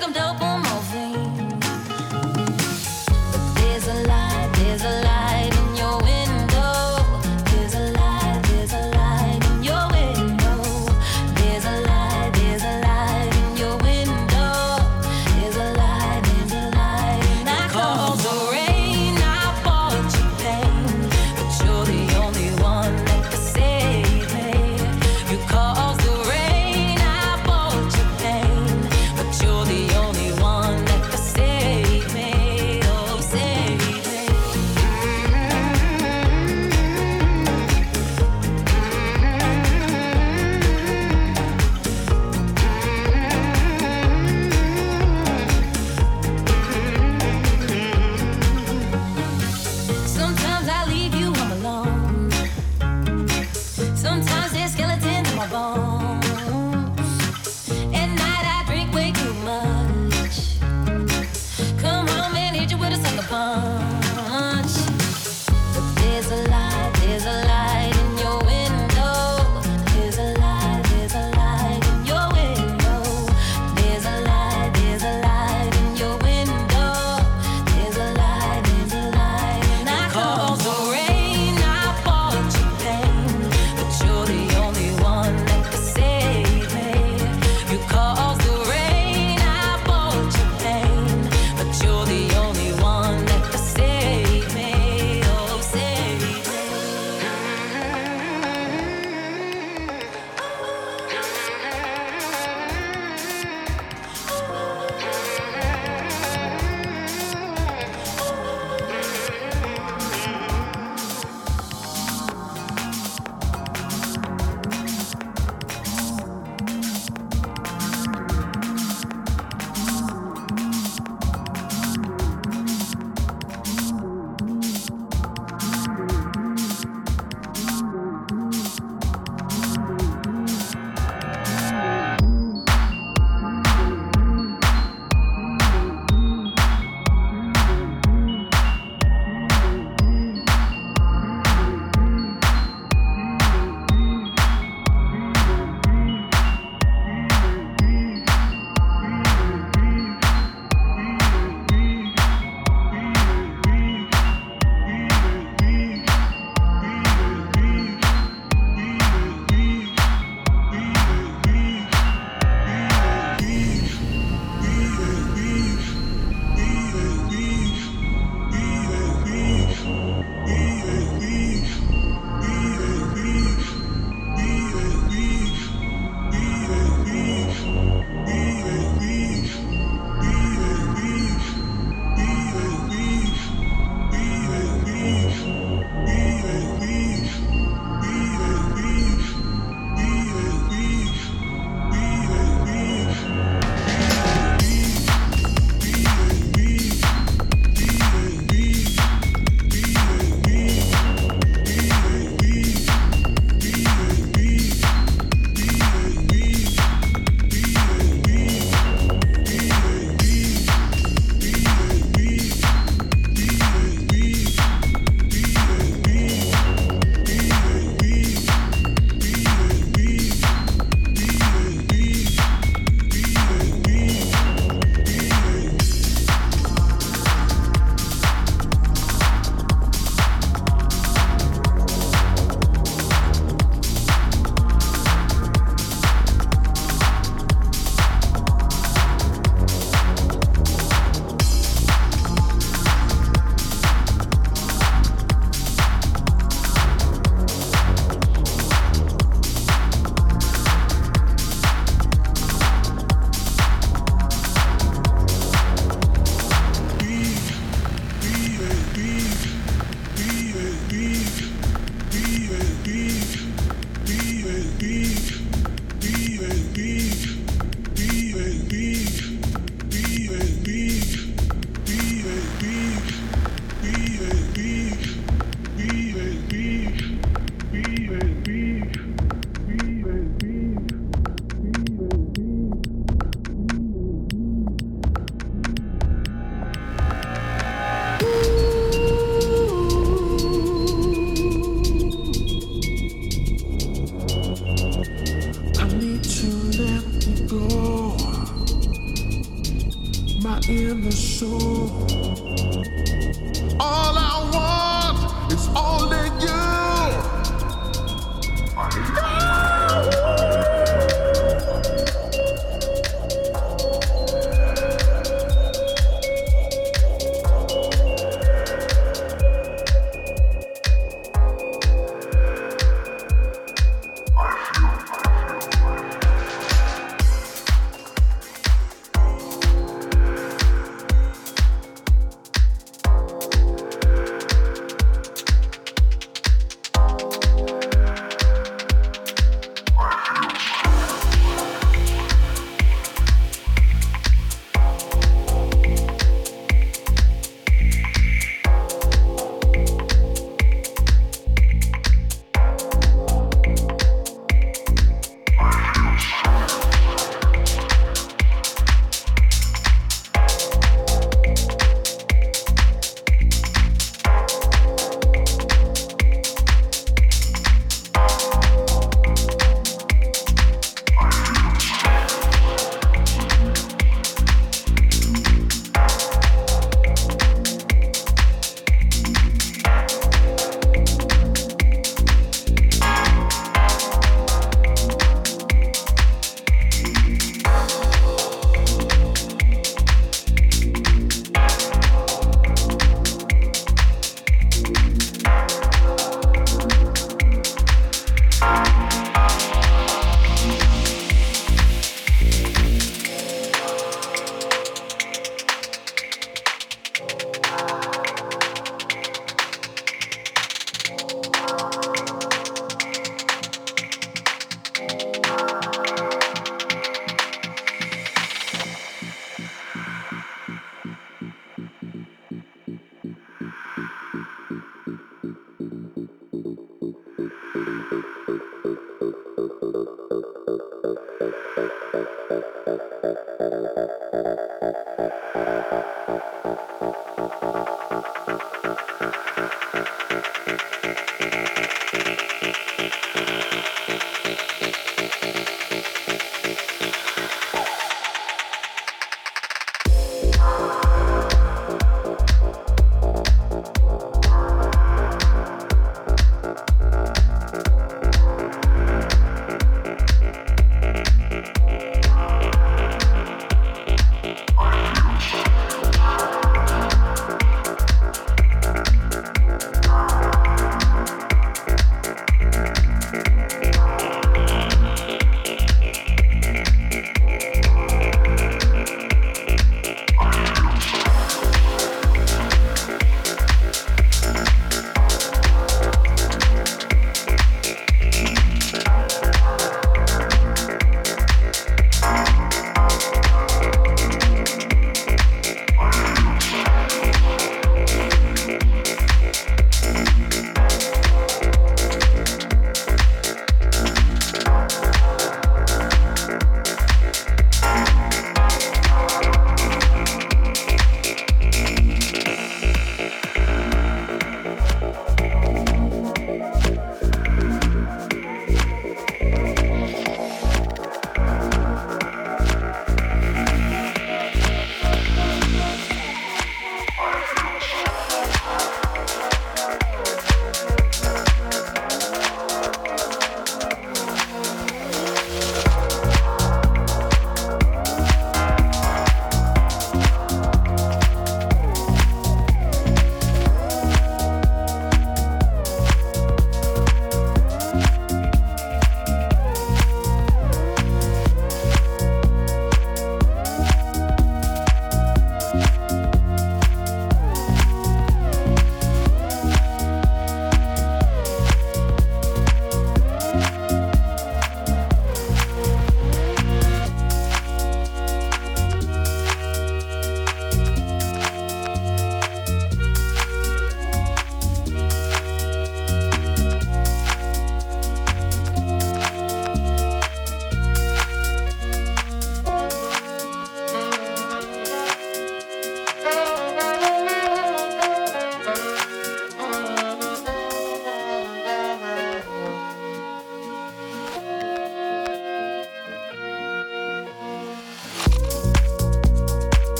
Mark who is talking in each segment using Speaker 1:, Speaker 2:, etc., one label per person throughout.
Speaker 1: the only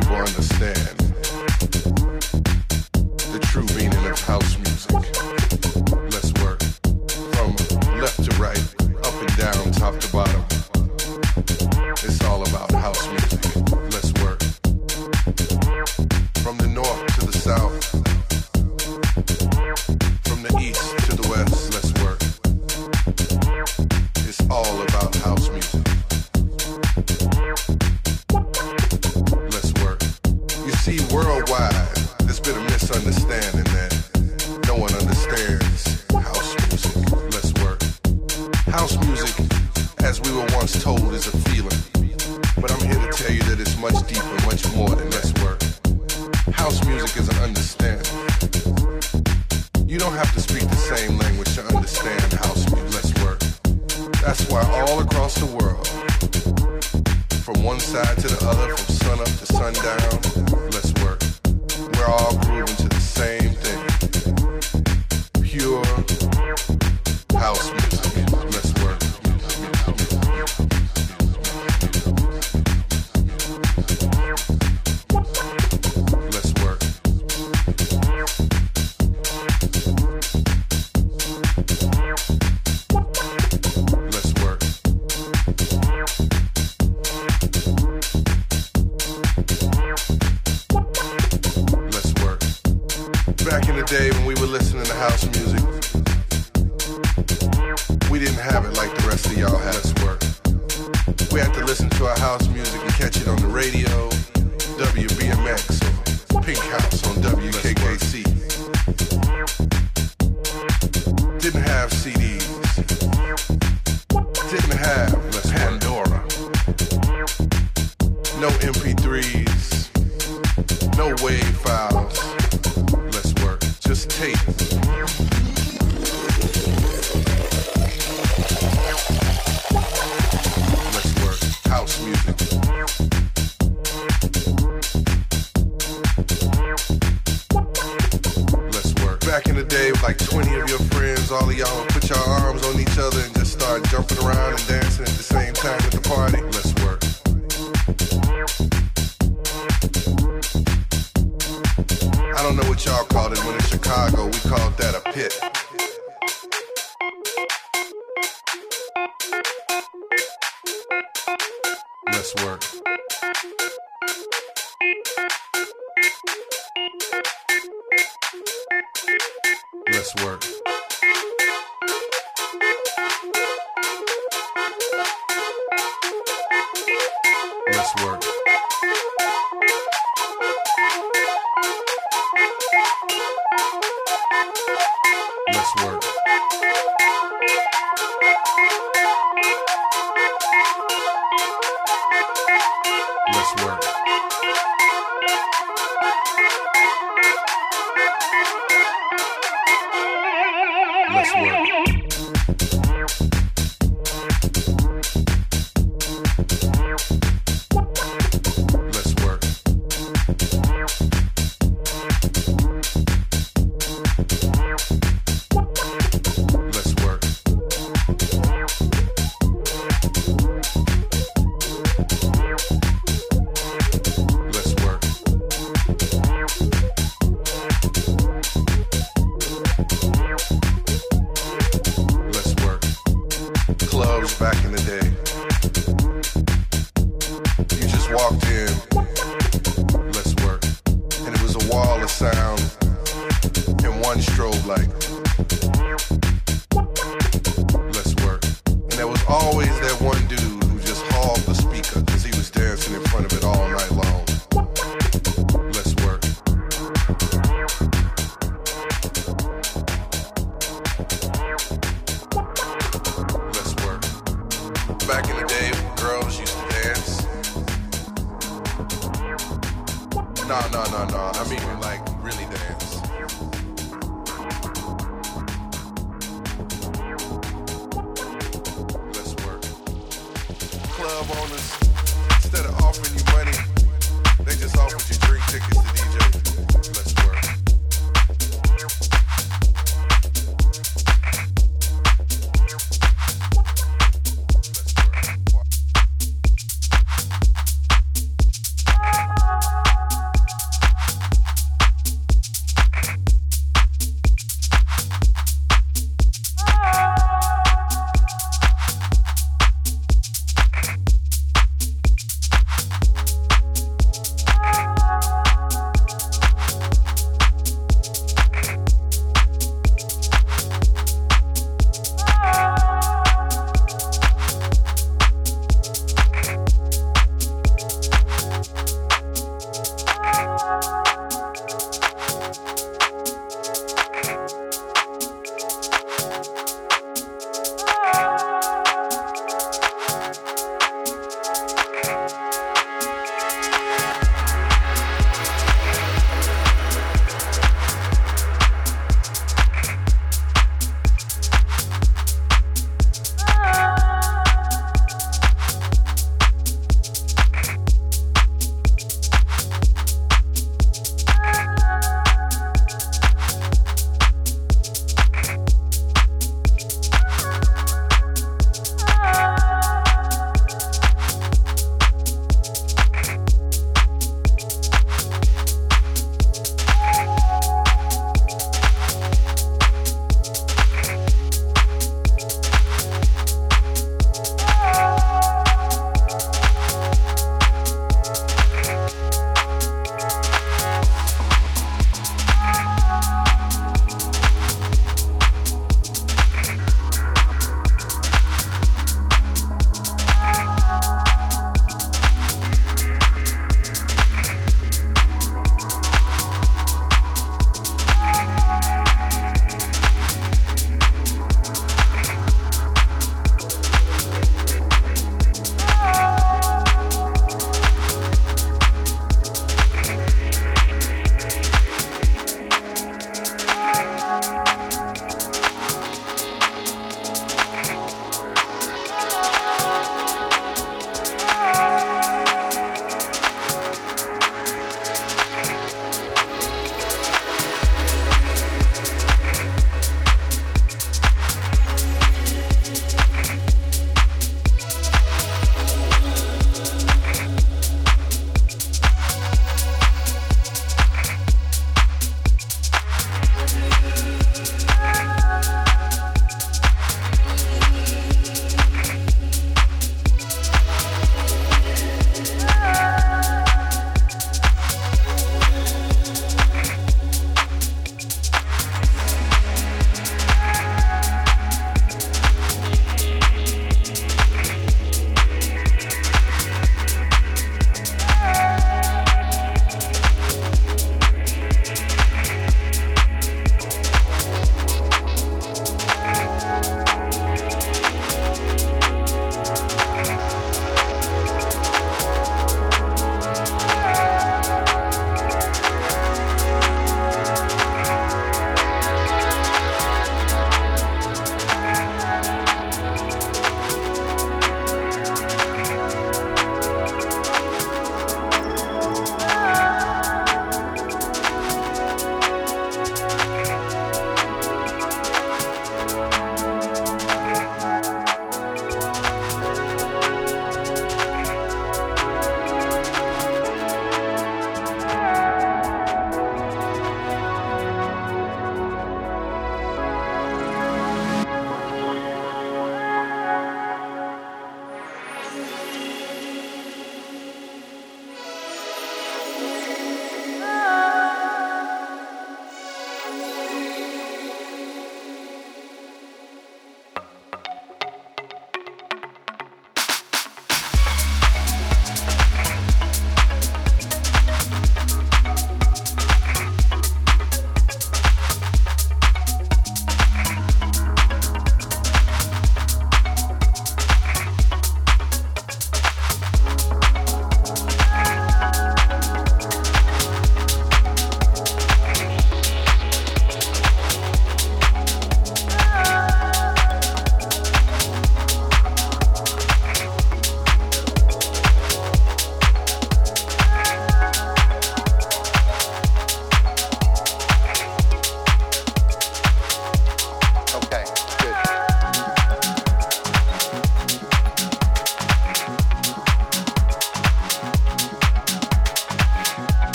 Speaker 2: people understand the true meaning of house music. Let's work from left to
Speaker 3: right, up and down, top to bottom. it.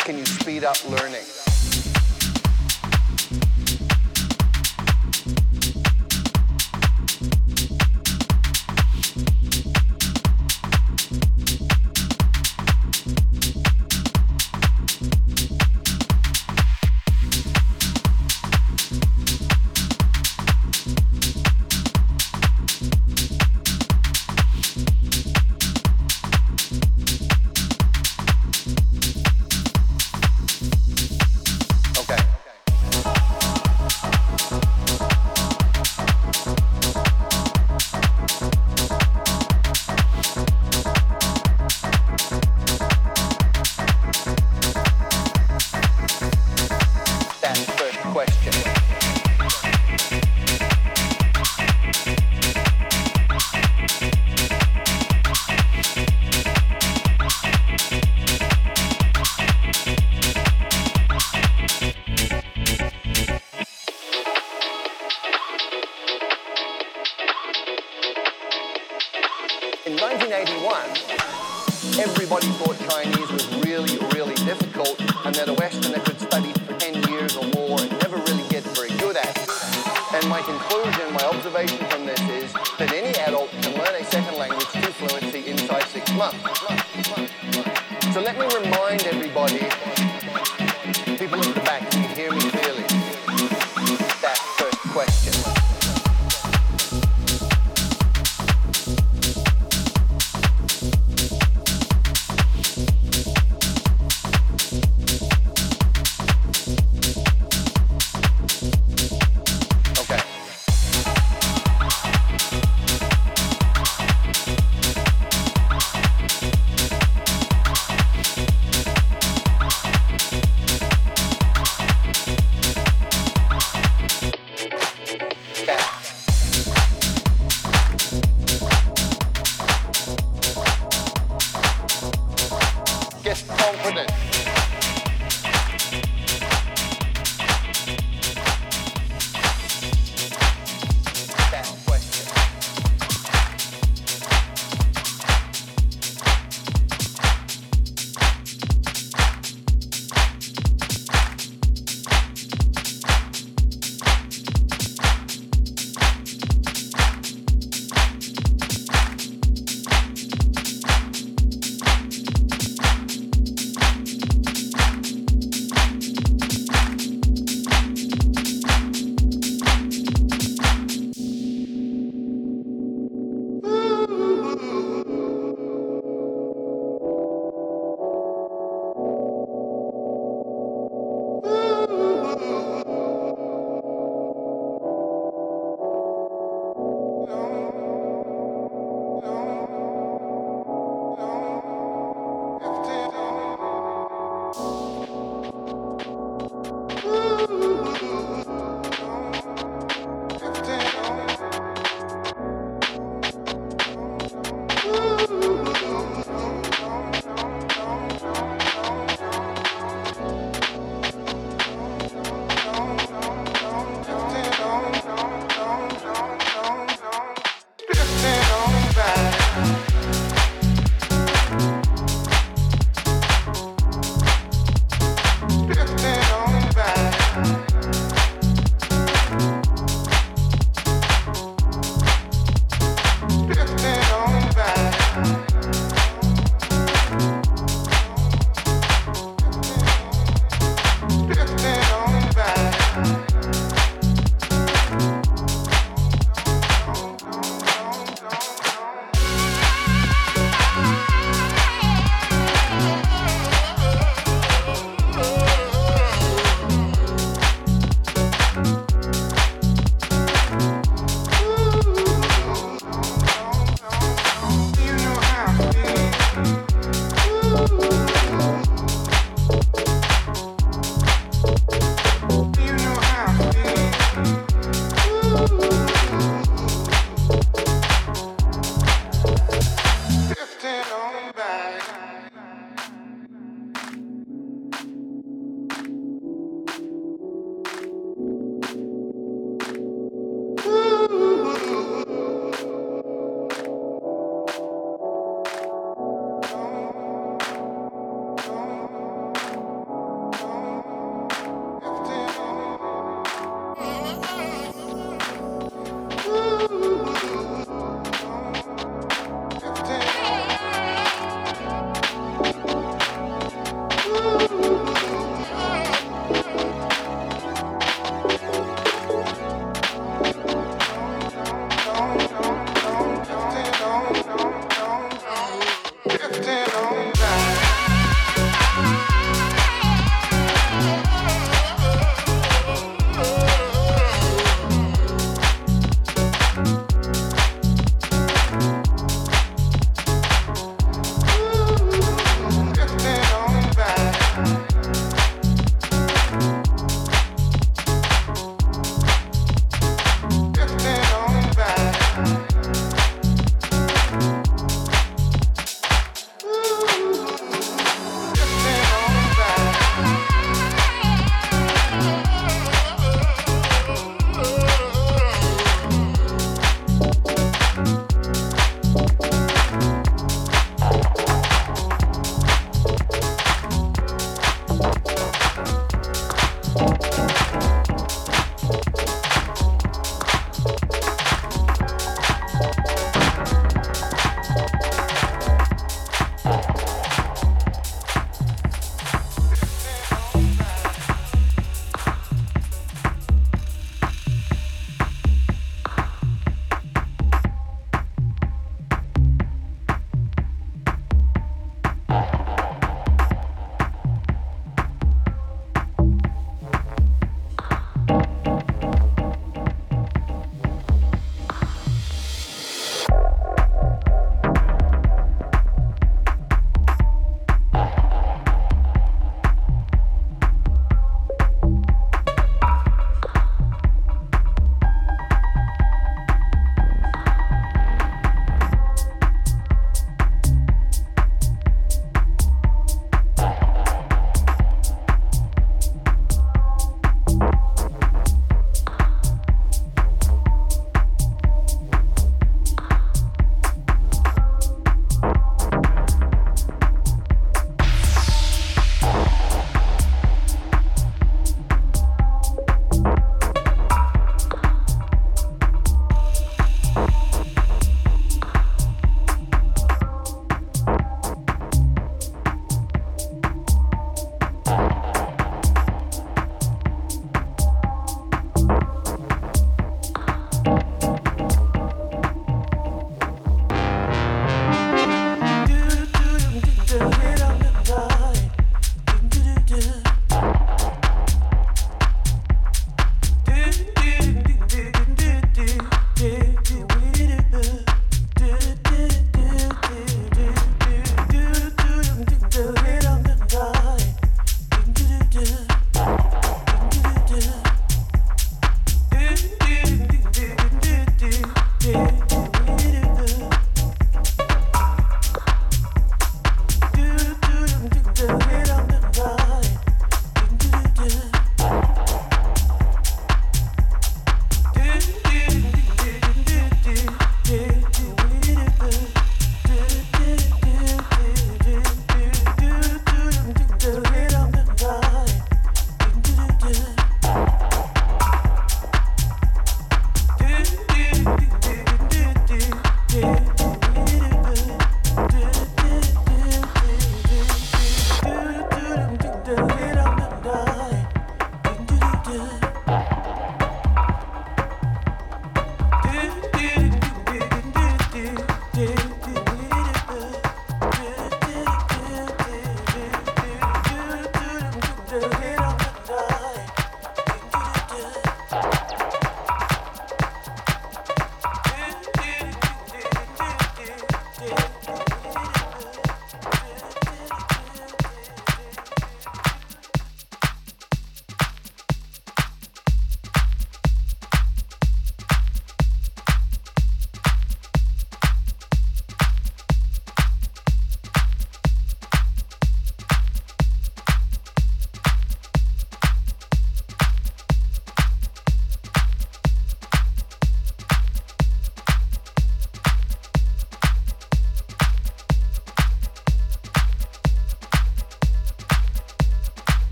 Speaker 3: Can you speed up learning?